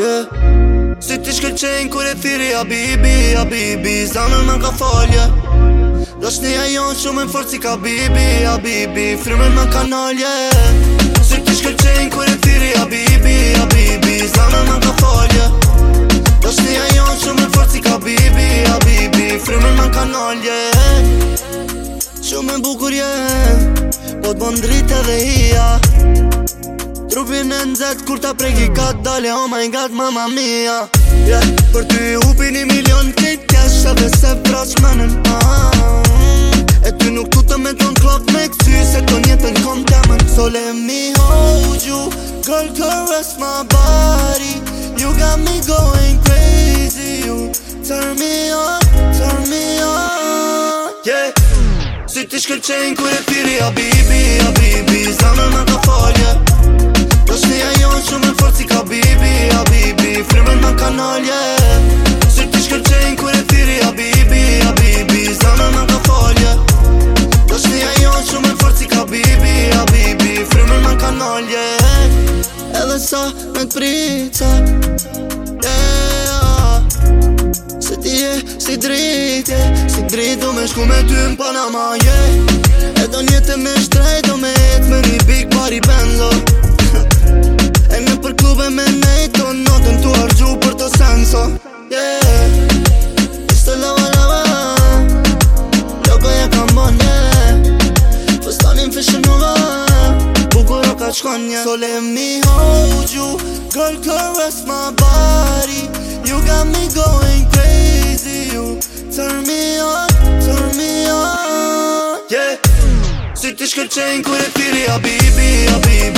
yeah. Si t'i shkëll qenë kur e thiri A bibi, a bibi Zanë në nga falje yeah. Da shni e janë shumë më forci Ka bibi, a bibi Frimë në nga nalje yeah. Si t'i shkëll qenë kur e thiri A bibi, a bibi Zanë në nga falje yeah. Da shni e janë shumë më forci Ka bibi, a bibi Frimë në nga nalje yeah. Shumë më bukurje yeah. Po t'bon drite dhe ija Trupin e nëzat kur ta preki kat Dale oh my god mama mia yeah. Për ty upi një milion Këtë kesha dhe se praq ah, në E ty nuk tu të me ton klok me këty Se të njetën kom temën So let me hold you Girl caress my body You got me going crazy You turn me on Turn me on Yeah Si ti shkëllqen kur e piri bibi bibi, Zame me të falje yeah. Shume forci ka bibi, a bibi Frime me kanalje Sërë të shkërqenjë kër e tiri A bibi, a bibi Zame me ka falje Të shkërja jo shume forci ka bibi, a bibi Frime me kanalje E dhe sa me të prit Sa Se ti e si drit Si drit do me shku me ty në Panama E do njëte me shtrejt Do me jet me një big body bendo Me mejto në të nëtuar gju për të senso Yeah I s'te lava lava Lokoja ka mbon Yeah Fëstani në fyshën në vë Pukur o ka qko një So let me hold you Girl, girl, rest my body You got me going crazy You turn me on Turn me on Yeah Si ti shkërqen kër e piri A bi, a bi